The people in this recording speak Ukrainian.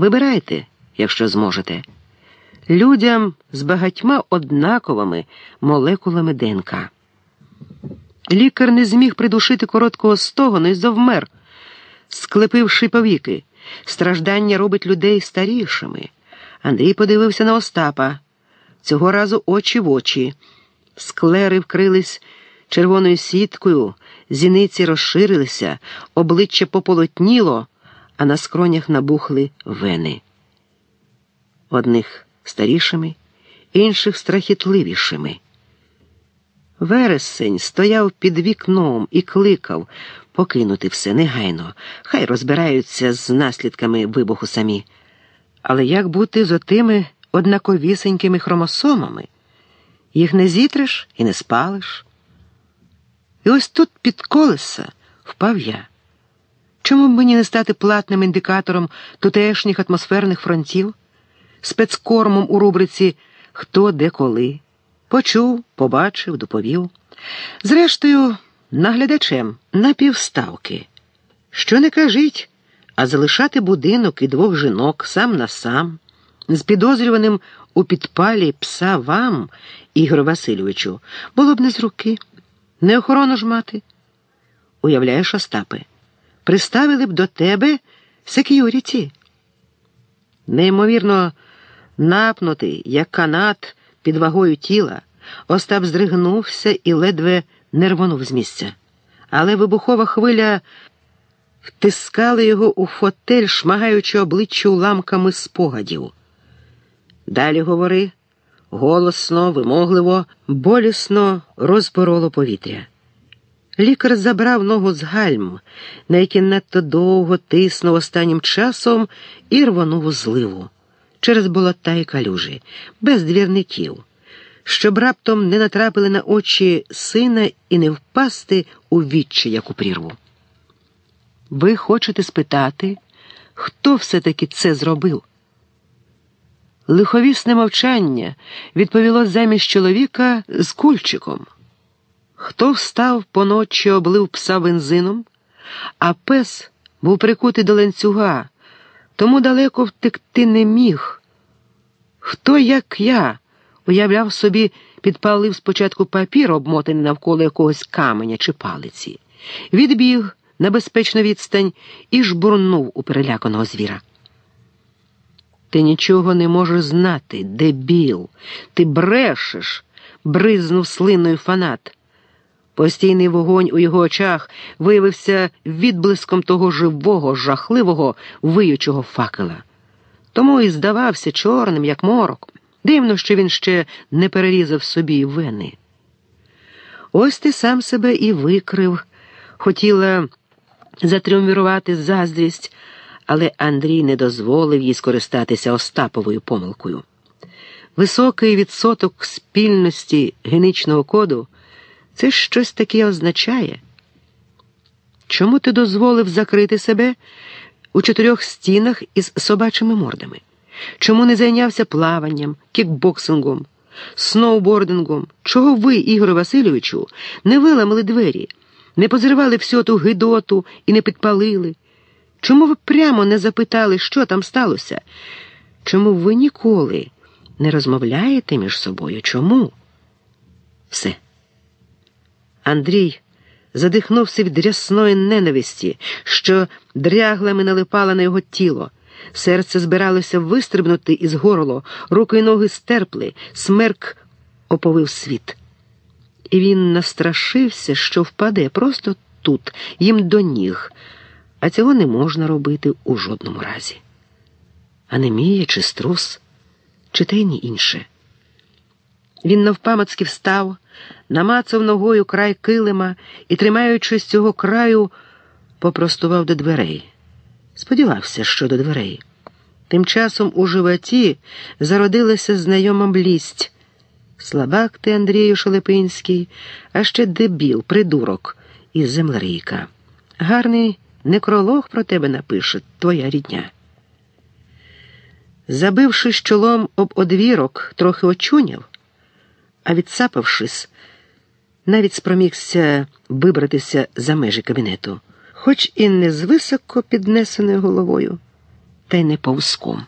Вибирайте, якщо зможете. Людям з багатьма однаковими молекулами ДНК. Лікар не зміг придушити короткого стогону і завмер, склепивши повіки. Страждання робить людей старішими. Андрій подивився на Остапа. Цього разу очі в очі. Склери вкрились червоною сіткою, зіниці розширилися, обличчя пополотніло, а на скронях набухли вени. Одних старішими, інших страхітливішими. Вересень стояв під вікном і кликав покинути все негайно, хай розбираються з наслідками вибуху самі. Але як бути з отими однаковісенькими хромосомами? Їх не зітриш і не спалиш. І ось тут під колеса впав я. Чому б мені не стати платним індикатором тутешніх атмосферних фронтів, спецкормом у рубриці Хто де коли? Почув, побачив, доповів. Зрештою, наглядачем на півставки. Що не кажіть, а залишати будинок і двох жінок сам на сам, з підозрюваним у підпалі пса вам, Ігор Васильовичу, було б не з руки. Не охорону ж мати. Уявляєш, Остапе, приставили б до тебе сек'юріті. Неймовірно, напнутий, як канат під вагою тіла, Остап здригнувся і ледве не рвонув з місця. Але вибухова хвиля втискала його у фотель, шмагаючи обличчя уламками спогадів. Далі говори голосно, вимогливо, болісно розпороло повітря. Лікар забрав ногу з гальм, на який надто довго тиснув останнім часом і рвонув у зливу через болота і калюжі, без двірників, щоб раптом не натрапили на очі сина і не впасти у відчі, як у прірву. Ви хочете спитати, хто все-таки це зробив? Лиховісне мовчання відповіло замість чоловіка з кульчиком. Хто встав поночі, облив пса бензином, а пес був прикутий до ланцюга, тому далеко втекти не міг. Хто, як я, уявляв собі, підпалив спочатку папір, обмотаний навколо якогось каменя чи палиці, відбіг на безпечну відстань і жбурнув у переляканого звіра. Ти нічого не можеш знати, дебіл. Ти брешеш, бризнув слиною фанат. Постійний вогонь у його очах виявився відблиском того живого, жахливого, виючого факела. Тому і здавався чорним, як морок. Дивно, що він ще не перерізав собі вени. Ось ти сам себе і викрив, хотіла затріумвірувати заздрість але Андрій не дозволив їй скористатися Остаповою помилкою. Високий відсоток спільності генічного коду це щось таке означає. Чому ти дозволив закрити себе у чотирьох стінах із собачими мордами? Чому не зайнявся плаванням, кікбоксингом, сноубордингом? Чого ви, Ігоре Васильовичу, не виламали двері, не позривали всю ту гидоту і не підпалили? Чому ви прямо не запитали, що там сталося? Чому ви ніколи не розмовляєте між собою? Чому? Все. Андрій задихнувся від рясної ненависті, що дряглами налипала на його тіло. Серце збиралося вистрибнути із горло, руки й ноги стерпли, смерк оповив світ. І він настрашився, що впаде просто тут, їм до ніг а цього не можна робити у жодному разі. Анемія чи струс, чи те й ні інше. Він навпамацьки встав, намацав ногою край килима і, тримаючись цього краю, попростував до дверей. Сподівався, що до дверей. Тим часом у животі зародилася знайома блість. Слабак ти, Андрію Шелепинський, а ще дебіл, придурок із землерійка. Гарний некролог про тебе напише твоя рідня. Забившись чолом об одвірок, трохи очуняв, а відсапавшись, навіть спромігся вибратися за межі кабінету, хоч і не з високо піднесеною головою. та й не повзком.